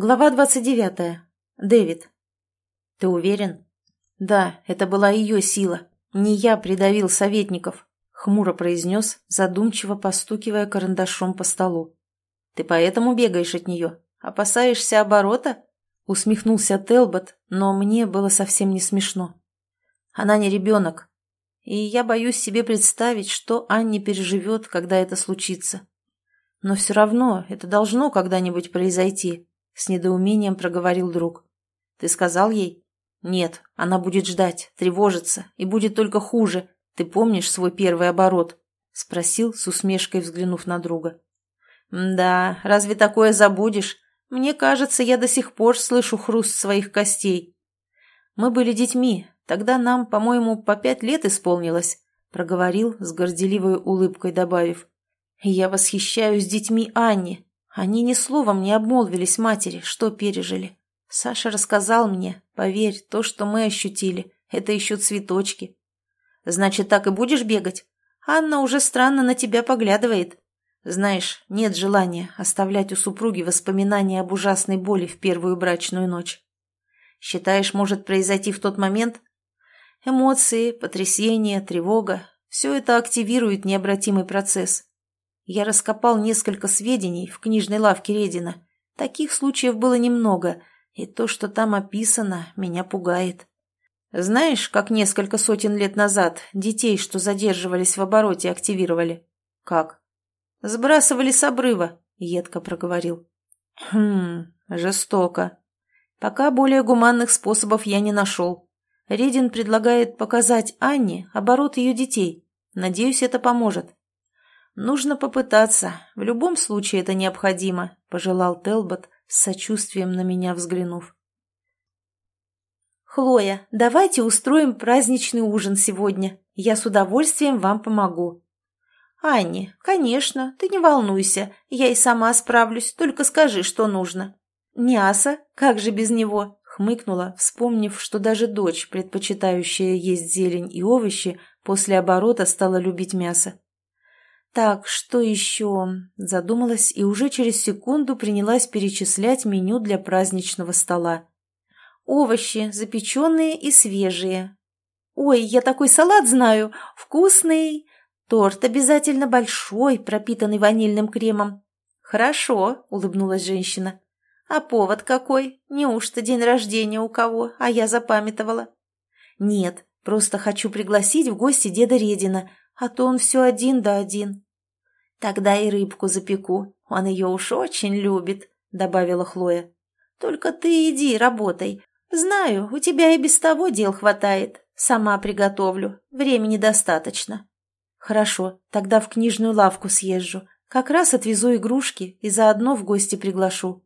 Глава 29. Дэвид. «Ты уверен?» «Да, это была ее сила. Не я придавил советников», — хмуро произнес, задумчиво постукивая карандашом по столу. «Ты поэтому бегаешь от нее? Опасаешься оборота?» — усмехнулся Телбот, но мне было совсем не смешно. «Она не ребенок, и я боюсь себе представить, что Анни переживет, когда это случится. Но все равно это должно когда-нибудь произойти» С недоумением проговорил друг. «Ты сказал ей?» «Нет, она будет ждать, тревожиться, и будет только хуже. Ты помнишь свой первый оборот?» Спросил, с усмешкой взглянув на друга. «Да, разве такое забудешь? Мне кажется, я до сих пор слышу хруст своих костей. Мы были детьми, тогда нам, по-моему, по пять лет исполнилось», проговорил, с горделивой улыбкой добавив. «Я восхищаюсь детьми Анни, они ни словом не обмолвились матери, что пережили. Саша рассказал мне, поверь, то, что мы ощутили, это еще цветочки. Значит, так и будешь бегать? Анна уже странно на тебя поглядывает. Знаешь, нет желания оставлять у супруги воспоминания об ужасной боли в первую брачную ночь. Считаешь, может произойти в тот момент? Эмоции, потрясение, тревога – все это активирует необратимый процесс. Я раскопал несколько сведений в книжной лавке Редина. Таких случаев было немного, и то, что там описано, меня пугает. Знаешь, как несколько сотен лет назад детей, что задерживались в обороте, активировали? Как? Сбрасывали с обрыва, едко проговорил. Хм, жестоко. Пока более гуманных способов я не нашел. Редин предлагает показать Анне оборот ее детей. Надеюсь, это поможет. «Нужно попытаться. В любом случае это необходимо», – пожелал Телбот, с сочувствием на меня взглянув. «Хлоя, давайте устроим праздничный ужин сегодня. Я с удовольствием вам помогу». «Анни, конечно, ты не волнуйся, я и сама справлюсь, только скажи, что нужно». «Мясо? Как же без него?» — хмыкнула, вспомнив, что даже дочь, предпочитающая есть зелень и овощи, после оборота стала любить мясо. «Так, что еще?» – задумалась и уже через секунду принялась перечислять меню для праздничного стола. «Овощи, запеченные и свежие. Ой, я такой салат знаю! Вкусный! Торт обязательно большой, пропитанный ванильным кремом». «Хорошо», – улыбнулась женщина. «А повод какой? Неужто день рождения у кого, а я запамятовала?» «Нет, просто хочу пригласить в гости деда Редина, а то он все один да один. Тогда и рыбку запеку, он ее уж очень любит, добавила Хлоя. Только ты иди, работай. Знаю, у тебя и без того дел хватает. Сама приготовлю, времени достаточно. Хорошо, тогда в книжную лавку съезжу. Как раз отвезу игрушки и заодно в гости приглашу.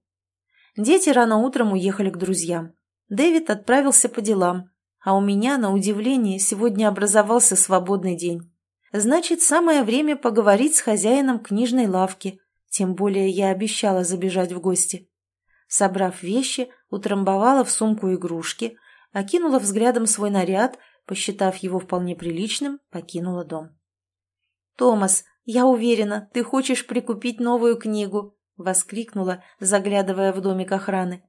Дети рано утром уехали к друзьям. Дэвид отправился по делам, а у меня, на удивление, сегодня образовался свободный день. Значит, самое время поговорить с хозяином книжной лавки, тем более я обещала забежать в гости. Собрав вещи, утрамбовала в сумку игрушки, окинула взглядом свой наряд, посчитав его вполне приличным, покинула дом. «Томас, я уверена, ты хочешь прикупить новую книгу!» — воскликнула, заглядывая в домик охраны.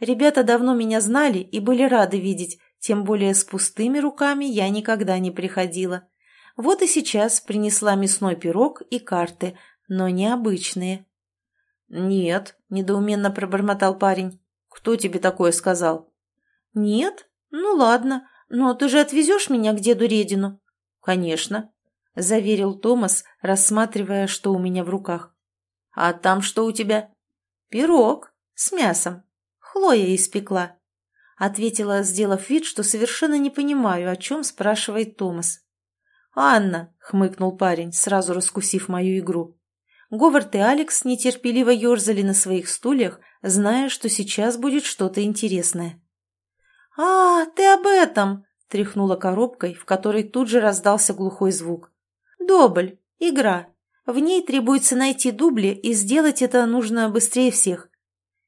«Ребята давно меня знали и были рады видеть, тем более с пустыми руками я никогда не приходила. Вот и сейчас принесла мясной пирог и карты, но необычные. «Нет», — недоуменно пробормотал парень. «Кто тебе такое сказал?» «Нет? Ну ладно, но ты же отвезешь меня к деду Редину?» «Конечно», — заверил Томас, рассматривая, что у меня в руках. «А там что у тебя?» «Пирог с мясом. Хлоя испекла», — ответила, сделав вид, что совершенно не понимаю, о чем спрашивает Томас. «Анна!» — хмыкнул парень, сразу раскусив мою игру. Говард и Алекс нетерпеливо ерзали на своих стульях, зная, что сейчас будет что-то интересное. «А, ты об этом!» — тряхнула коробкой, в которой тут же раздался глухой звук. «Добль. Игра. В ней требуется найти дубли, и сделать это нужно быстрее всех».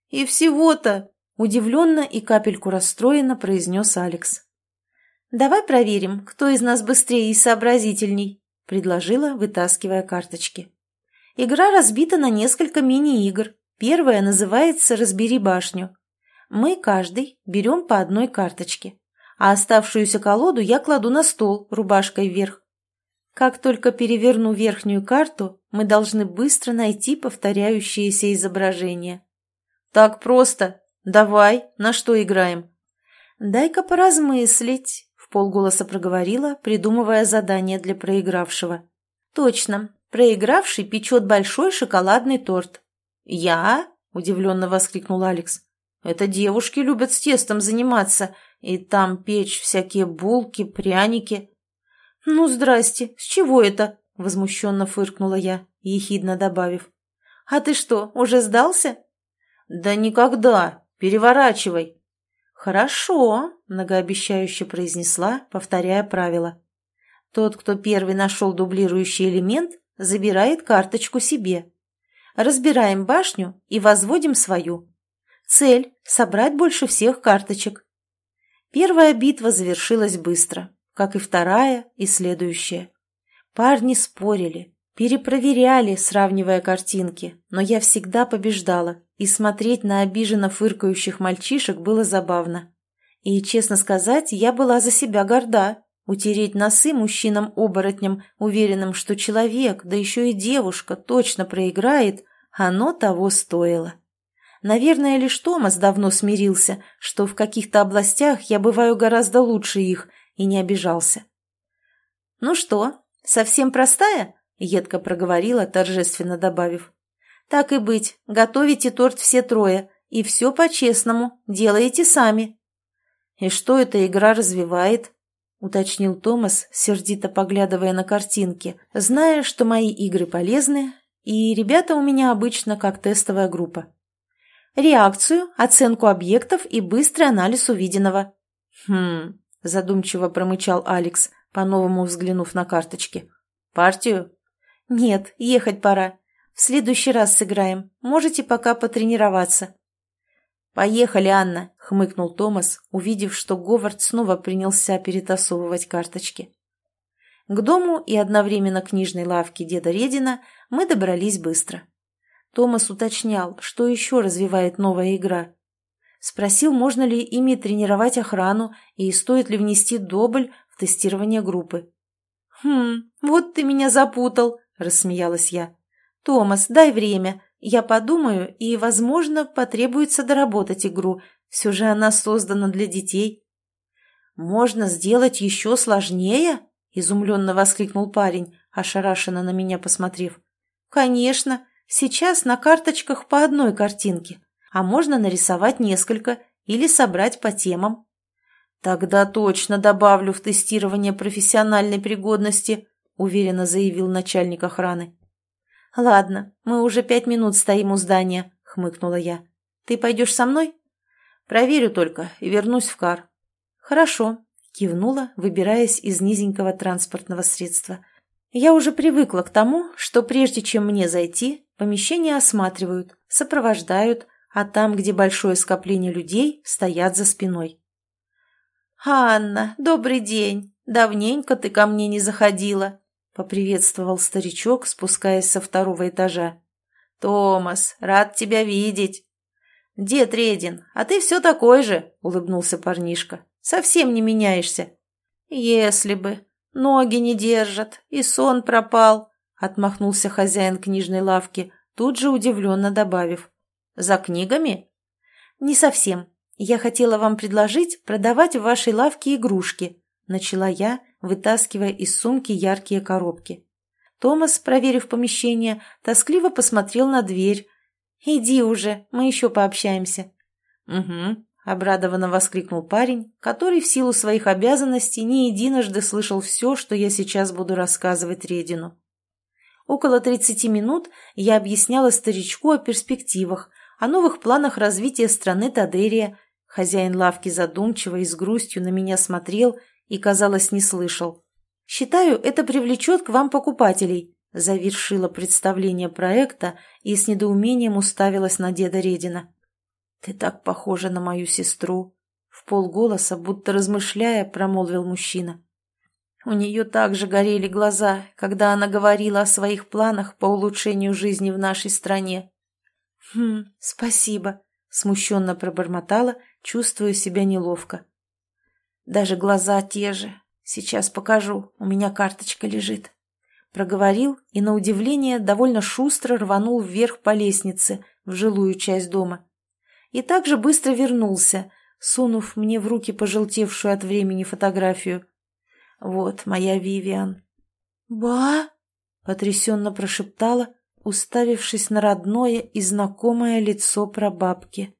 «И всего-то!» — удивленно и капельку расстроенно произнес Алекс. «Давай проверим, кто из нас быстрее и сообразительней», — предложила, вытаскивая карточки. «Игра разбита на несколько мини-игр. Первая называется «Разбери башню». Мы каждый берем по одной карточке, а оставшуюся колоду я кладу на стол рубашкой вверх. Как только переверну верхнюю карту, мы должны быстро найти повторяющиеся изображения. «Так просто. Давай, на что играем?» «Дай-ка поразмыслить», — полголоса проговорила, придумывая задание для проигравшего. «Точно. Проигравший печет большой шоколадный торт. «Я?» – удивленно воскликнул Алекс. «Это девушки любят с тестом заниматься, и там печь всякие булки, пряники». «Ну, здрасте, с чего это?» – возмущенно фыркнула я, ехидно добавив. «А ты что, уже сдался?» «Да никогда. Переворачивай». «Хорошо», – многообещающе произнесла, повторяя правила. «Тот, кто первый нашел дублирующий элемент, забирает карточку себе. Разбираем башню и возводим свою. Цель – собрать больше всех карточек. Первая битва завершилась быстро, как и вторая и следующая. Парни спорили, перепроверяли, сравнивая картинки, но я всегда побеждала, и смотреть на обиженно фыркающих мальчишек было забавно. И, честно сказать, я была за себя горда. Утереть носы мужчинам-оборотням, уверенным, что человек, да еще и девушка, точно проиграет, оно того стоило. Наверное, лишь Томас давно смирился, что в каких-то областях я бываю гораздо лучше их, и не обижался. «Ну что, совсем простая?» — едко проговорила, торжественно добавив. «Так и быть, готовите торт все трое, и все по-честному, делаете сами». «И что эта игра развивает?» — уточнил Томас, сердито поглядывая на картинки, зная, что мои игры полезны, и ребята у меня обычно как тестовая группа. Реакцию, оценку объектов и быстрый анализ увиденного. «Хм...» — задумчиво промычал Алекс, по-новому взглянув на карточки. «Партию?» «Нет, ехать пора. В следующий раз сыграем. Можете пока потренироваться». «Поехали, Анна!» — хмыкнул Томас, увидев, что Говард снова принялся перетасовывать карточки. К дому и одновременно книжной лавке деда Редина мы добрались быстро. Томас уточнял, что еще развивает новая игра. Спросил, можно ли ими тренировать охрану и стоит ли внести добль в тестирование группы. «Хм, вот ты меня запутал», — рассмеялась я. «Томас, дай время, я подумаю, и, возможно, потребуется доработать игру. Все же она создана для детей». «Можно сделать еще сложнее?» — изумленно воскликнул парень, ошарашенно на меня посмотрев. «Конечно. Сейчас на карточках по одной картинке, а можно нарисовать несколько или собрать по темам». «Тогда точно добавлю в тестирование профессиональной пригодности», — уверенно заявил начальник охраны. «Ладно, мы уже пять минут стоим у здания», — хмыкнула я. «Ты пойдешь со мной?» «Проверю только и вернусь в кар». «Хорошо», — кивнула, выбираясь из низенького транспортного средства. «Я уже привыкла к тому, что прежде чем мне зайти, помещение осматривают, сопровождают, а там, где большое скопление людей, стоят за спиной». «Анна, добрый день! Давненько ты ко мне не заходила», поприветствовал старичок, спускаясь со второго этажа. «Томас, рад тебя видеть!» «Дед Редин, а ты все такой же!» — улыбнулся парнишка. «Совсем не меняешься!» «Если бы! Ноги не держат, и сон пропал!» — отмахнулся хозяин книжной лавки, тут же удивленно добавив. «За книгами?» «Не совсем. Я хотела вам предложить продавать в вашей лавке игрушки», — начала я, вытаскивая из сумки яркие коробки. Томас, проверив помещение, тоскливо посмотрел на дверь. «Иди уже, мы еще пообщаемся». «Угу», — обрадованно воскликнул парень, который в силу своих обязанностей не единожды слышал все, что я сейчас буду рассказывать Редину. Около тридцати минут я объясняла старичку о перспективах, о новых планах развития страны Тадерия. Хозяин лавки задумчиво и с грустью на меня смотрел и, казалось, не слышал. «Считаю, это привлечет к вам покупателей», – завершила представление проекта и с недоумением уставилась на деда Редина. «Ты так похожа на мою сестру», – в полголоса, будто размышляя, промолвил мужчина. У нее также горели глаза, когда она говорила о своих планах по улучшению жизни в нашей стране. «Хм, спасибо», — смущенно пробормотала, чувствуя себя неловко. «Даже глаза те же. Сейчас покажу, у меня карточка лежит». Проговорил и, на удивление, довольно шустро рванул вверх по лестнице в жилую часть дома. И также быстро вернулся, сунув мне в руки пожелтевшую от времени фотографию. «Вот моя Вивиан». «Ба!» — потрясенно прошептала, уставившись на родное и знакомое лицо прабабки.